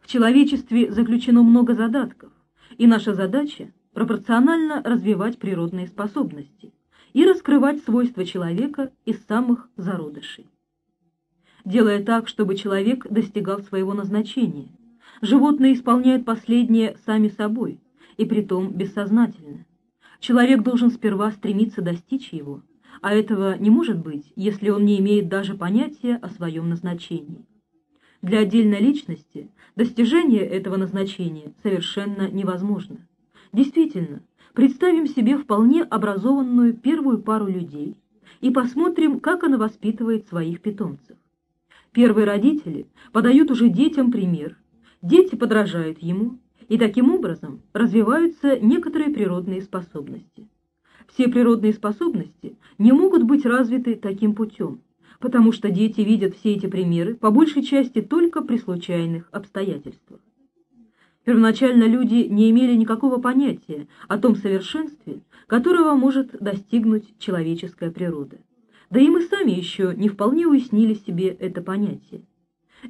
В человечестве заключено много задатков, и наша задача – пропорционально развивать природные способности и раскрывать свойства человека из самых зародышей. Делая так, чтобы человек достигал своего назначения, животные исполняют последнее сами собой, и притом бессознательно. Человек должен сперва стремиться достичь его, а этого не может быть, если он не имеет даже понятия о своем назначении. Для отдельной личности достижение этого назначения совершенно невозможно. Действительно, представим себе вполне образованную первую пару людей и посмотрим, как она воспитывает своих питомцев. Первые родители подают уже детям пример, дети подражают ему, и таким образом развиваются некоторые природные способности. Все природные способности не могут быть развиты таким путем, потому что дети видят все эти примеры по большей части только при случайных обстоятельствах. Первоначально люди не имели никакого понятия о том совершенстве, которого может достигнуть человеческая природа. Да и мы сами еще не вполне уяснили себе это понятие.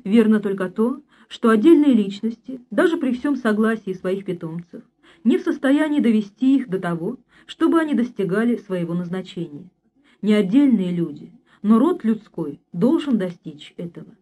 Верно только то, что отдельные личности, даже при всем согласии своих питомцев, не в состоянии довести их до того, чтобы они достигали своего назначения. Не отдельные люди, но род людской должен достичь этого.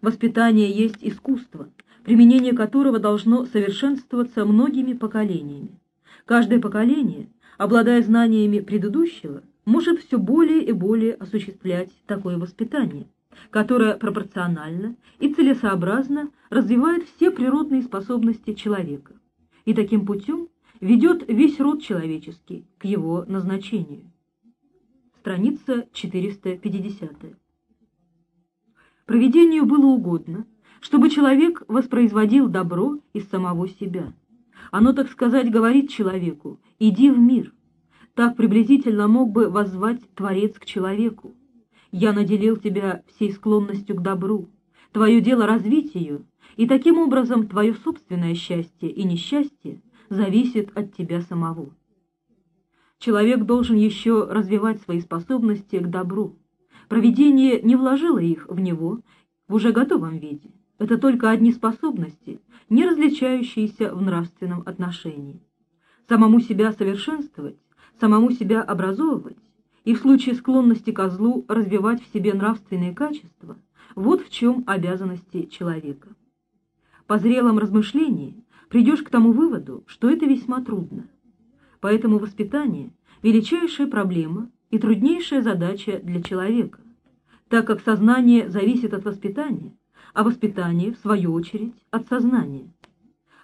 Воспитание есть искусство, применение которого должно совершенствоваться многими поколениями. Каждое поколение, обладая знаниями предыдущего, может все более и более осуществлять такое воспитание – которая пропорционально и целесообразно развивает все природные способности человека и таким путем ведет весь род человеческий к его назначению. Страница 450. Проведению было угодно, чтобы человек воспроизводил добро из самого себя. Оно, так сказать, говорит человеку «иди в мир». Так приблизительно мог бы воззвать Творец к человеку. Я наделил тебя всей склонностью к добру. Твое дело развить ее, и таким образом твое собственное счастье и несчастье зависит от тебя самого. Человек должен еще развивать свои способности к добру. Провидение не вложило их в него в уже готовом виде. Это только одни способности, не различающиеся в нравственном отношении. Самому себя совершенствовать, самому себя образовывать и в случае склонности ко злу развивать в себе нравственные качества – вот в чем обязанности человека. По зрелом размышлении придешь к тому выводу, что это весьма трудно. Поэтому воспитание – величайшая проблема и труднейшая задача для человека, так как сознание зависит от воспитания, а воспитание, в свою очередь, от сознания.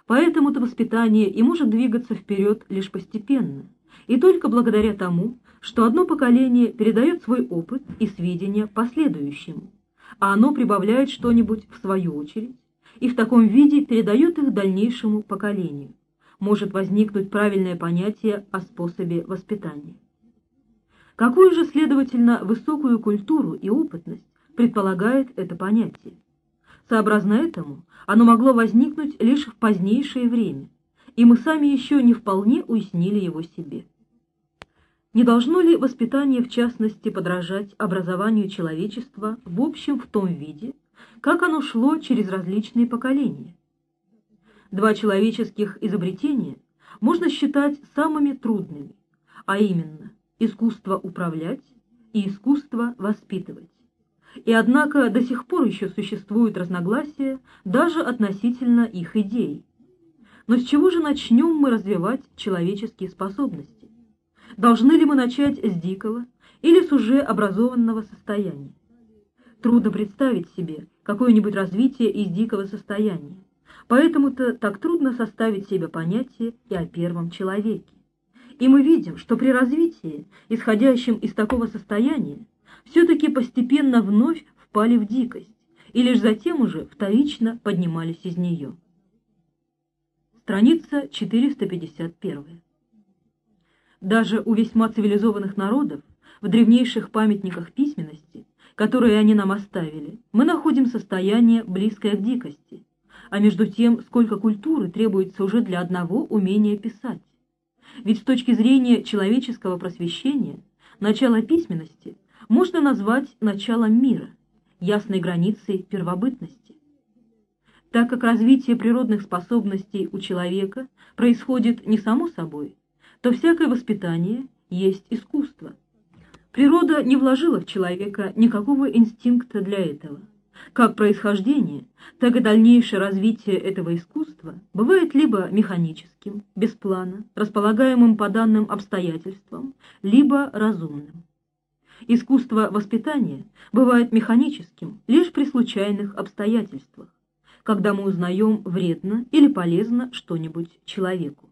Поэтому-то воспитание и может двигаться вперед лишь постепенно, и только благодаря тому, что одно поколение передает свой опыт и сведения последующему, а оно прибавляет что-нибудь в свою очередь и в таком виде передает их дальнейшему поколению. Может возникнуть правильное понятие о способе воспитания. Какую же, следовательно, высокую культуру и опытность предполагает это понятие? Сообразно этому, оно могло возникнуть лишь в позднейшее время, и мы сами еще не вполне уяснили его себе. Не должно ли воспитание, в частности, подражать образованию человечества в общем в том виде, как оно шло через различные поколения? Два человеческих изобретения можно считать самыми трудными, а именно искусство управлять и искусство воспитывать. И однако до сих пор еще существуют разногласия даже относительно их идей. Но с чего же начнем мы развивать человеческие способности? Должны ли мы начать с дикого или с уже образованного состояния? Трудно представить себе какое-нибудь развитие из дикого состояния, поэтому-то так трудно составить себе понятие и о первом человеке. И мы видим, что при развитии, исходящем из такого состояния, все-таки постепенно вновь впали в дикость, и лишь затем уже вторично поднимались из нее. Страница 451. Даже у весьма цивилизованных народов, в древнейших памятниках письменности, которые они нам оставили, мы находим состояние, близкое к дикости. А между тем, сколько культуры требуется уже для одного умения писать. Ведь с точки зрения человеческого просвещения, начало письменности можно назвать началом мира, ясной границей первобытности. Так как развитие природных способностей у человека происходит не само собой, то всякое воспитание есть искусство. Природа не вложила в человека никакого инстинкта для этого. Как происхождение, так и дальнейшее развитие этого искусства бывает либо механическим, без плана, располагаемым по данным обстоятельствам, либо разумным. Искусство воспитания бывает механическим лишь при случайных обстоятельствах, когда мы узнаем вредно или полезно что-нибудь человеку.